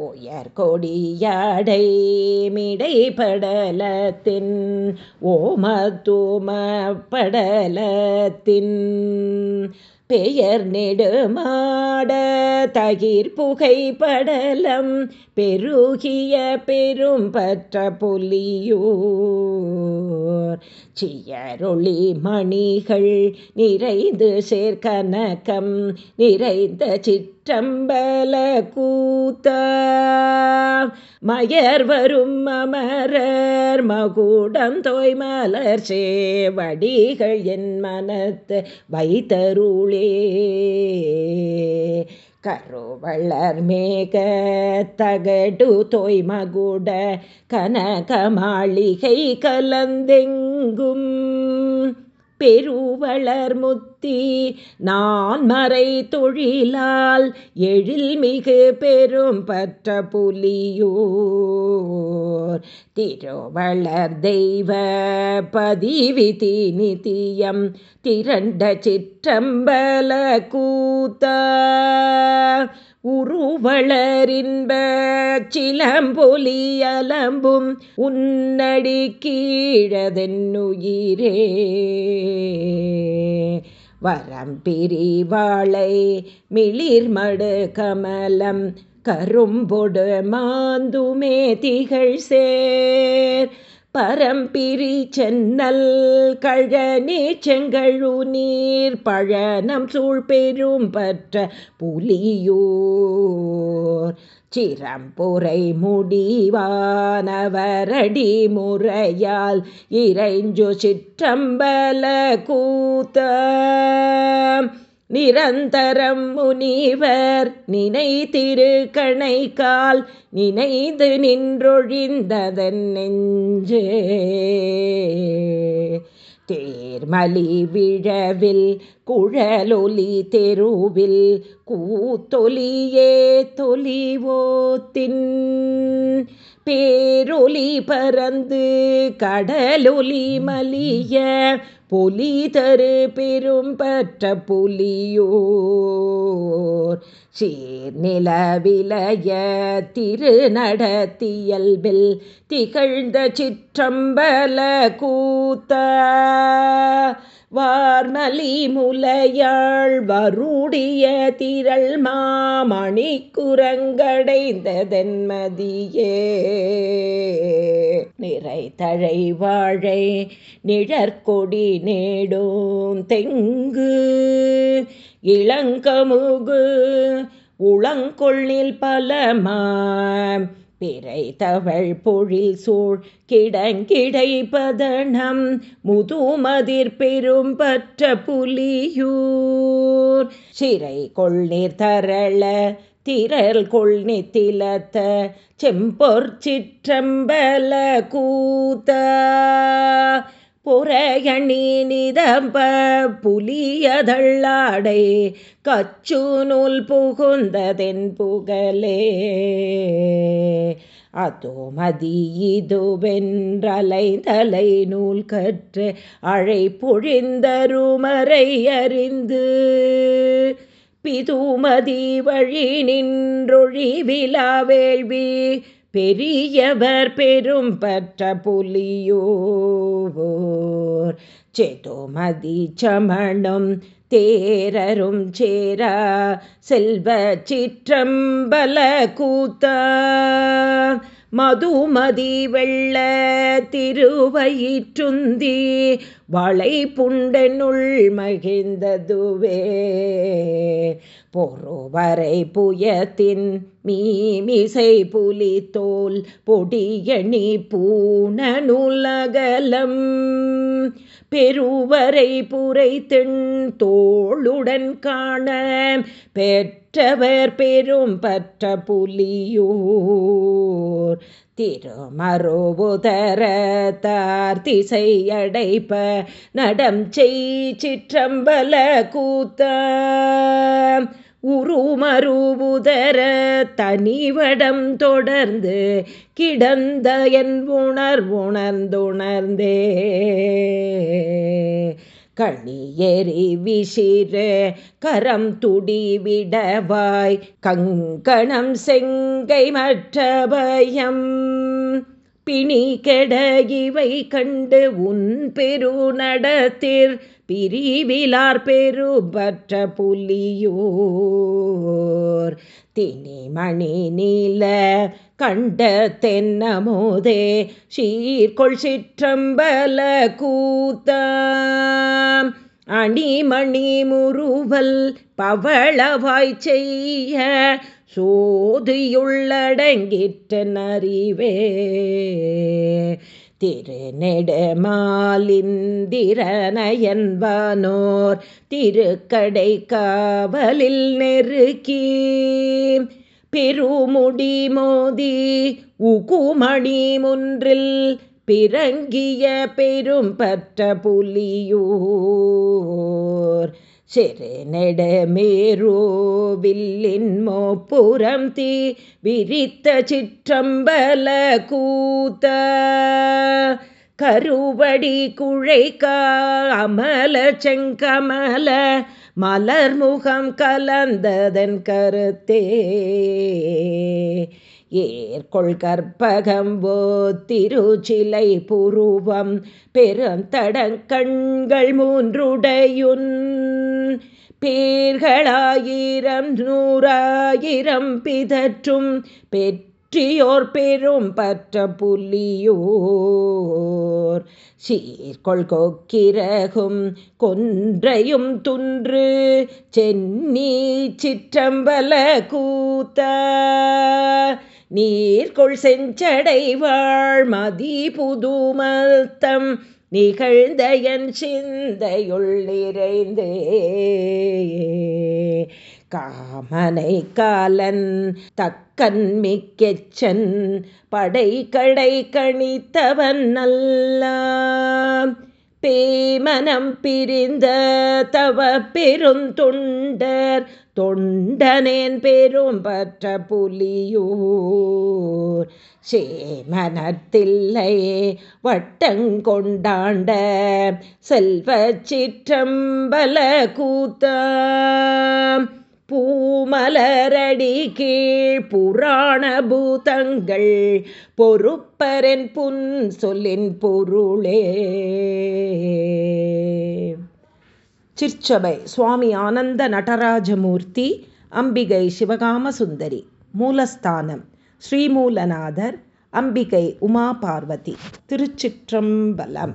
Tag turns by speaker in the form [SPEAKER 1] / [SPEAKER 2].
[SPEAKER 1] உயர் கொடியாடை மிடைப்படலத்தின் ஓமத்தும படலத்தின் பெயர் நெடுமாட தகிர் புகைப்படலம் பெருகிய பெரும் பற்ற புலியூ சேர்ந்தோர் சியரொளி மணிகள் நிறைந்து சேர்க்கனக்கம் நிறைந்த சிற்றம்பல கூத்த. மயர் வரும் அமரர் மகுடம் தோய் மலர் சேவடிகள் என் மனத்து வைத்தருளே. கருவளர் மேக தகடு தொய்மகுட கனக மாளிகை கலந்தெங்கும். பெருவளர் முத்தி நான் மறை தொழிலால் எழில் மிகு பெரும் பற்ற புலியோர். திருவளர் தெய்வ பதிவிதி நிதியம் திரண்ட சிற்றம்பல கூத்த. உருவளரின்ப சிலம்பொலியலம்பும் உன்னடி கீழதென்னுயிரே. வரம்பிரிவாளை மிளிர்மடு கமலம் கரும்பொடு மாந்துமே திகழ் சேர் பரம்பிரி சென்னல் கழனி செங்கழு நீர் பழனம் சூழ் பெரும் பற்ற புலியூர். சிரம்புரை முடிவானவரடி முறையால் இறைஞ்சு சிற்றம்பல கூத்த நிரந்தரம் முனிவர் நினை திரு கணைக்கால் நினைந்து நின்றொழிந்ததன் நெஞ்சே. தேர்மலி விழவில் குழலொலி தெருவில் கூத்தொலியே தொலிவோத்தின் பேரொலி பறந்து கடலொலி மலிய பொலி தரு பெரும் பற்ற புலியோர். சீர்நில விலைய திருநடத்தியல்பில் திகழ்ந்த சிற்றம்பல கூத்த. வார்மலி முலையாள் வருடிய திரள் மாமணி குரங்கடைந்ததென்மதியே நிறை தழை வாழை நிழற்கொடி நேடும் தெங்கு. இளங்கமுகு உளங்கொள்ளில் பலமா பிறை தவள் பொழில் சூழ் கிடங்கிடை பதனம் முதுமதிர் பெரும் பற்ற புலியூர். சிறை கொள்நீர் தரள திரல் கொள்நி திலத்த செம்பொற் சிற்றம்பல கூத்த. புறையணி நிதம்ப புலியதள்ளாடை கச்சு நூல் புகுந்ததென் புகழே. அதோ மதி தலை நூல் கற்று அழை பொழிந்தருமரை அறிந்து பிதுமதி வழி நின்றொழிவிலா வேள்வி பெரியவர் பெரும் பற்ற புலியோர். சேதோமதி சமணம் தேரரும் சேரா செல்வ சிற்றம்பல கூத்த. மதுமதி வெள்ள திருவயிற்றுந்தி வளை புண்டனுள் மகிழ்ந்ததுவே. பொறுவரை புயத்தின் மீமிசை புலி தோல் பொடியணி பூண பெருவரை புரை தென் தோளுடன் காண பெற்றவர் பெரும் பற்ற புலியூர். திருமருவுதர தார் திசை நடம் செய் சிற்றம்பல கூத்த உருமருவுதர தனிவடம் தொடர்ந்து கிடந்த என் உணர்வுணர்ந்துணர்ந்தே. கணியெறி விசிறு கரம் துடிவிடவாய். கங்கணம் செங்கை மற்றபயம் பிணி கெட இவை கண்டு உன் பெரு நடத்திற் பிரிவிலார் பெருபற்ற புலியோர். திணிமணி நீல கண்ட தென்னமோதே சீர்கொள் சிற்றம்பல கூத்த அணிமணி முருவல் பவளவாய் செய்ய சோதியுள்ளடங்கிற்ற நறிவே திருநெடுமாலிந்திரனயன்பானோர் திருக்கடை காவலில் நெருக்கி பெருமுடி மோதி உகுமணி முன்றில் பிறங்கிய பெரும் பற்ற புலியூர். சிறு நெடுமேரோவில்லின் மோப்புறம் தீ விரித்த சிற்றம்பல கூத்த. கருவடி குழைக்க அமல செங்கமல மலர்முகம் கலந்ததன் கருத்தே. ஏற்கொள் கற்பகம்போ திருச்சிலை புருவம் பெருந்தடங்கண்கள் மூன்றுடையுன். பேர்களாயிரம் நூறாயிரம் பிதற்றும் பெற்றியோர் பெரும் பற்ற புலியோர் சீர்கொள் கொக்கிரகும் கொன்றையும் துன்று சென்னி சிற்றம்பல கூத்த. நீர்கொள் செஞ்சடைவாழ் மதி புதுமல்தம் நிகழ்ந்த என் சிந்தையுள் நிறைந்தே. காமனை காலன் தக்கன் மிக்கெச்சன் படை கடை கணித்தவன் நல்ல பேமனம் பிரிந்த தவ பெருந்தொண்டர் தொண்டனேன் பெரும் பற்ற புலியூர். சேமனத்தில்லை வட்டங்கொண்டாண்ட செல்வ சிற்றம்பல கூத்த பூமலரடி கீழ் புராண பூதங்கள் பொறுப்பரன் புன் சொல்லின் பொருளே. சிற்சபை சுவாமி ஆனந்த நடராஜமூர்த்தி அம்பிகை சிவகாம சுந்தரி மூலஸ்தானம் ஸ்ரீமூலநாதர் அம்பிகை உமா பார்வதி திருச்சிற்றம்பலம்.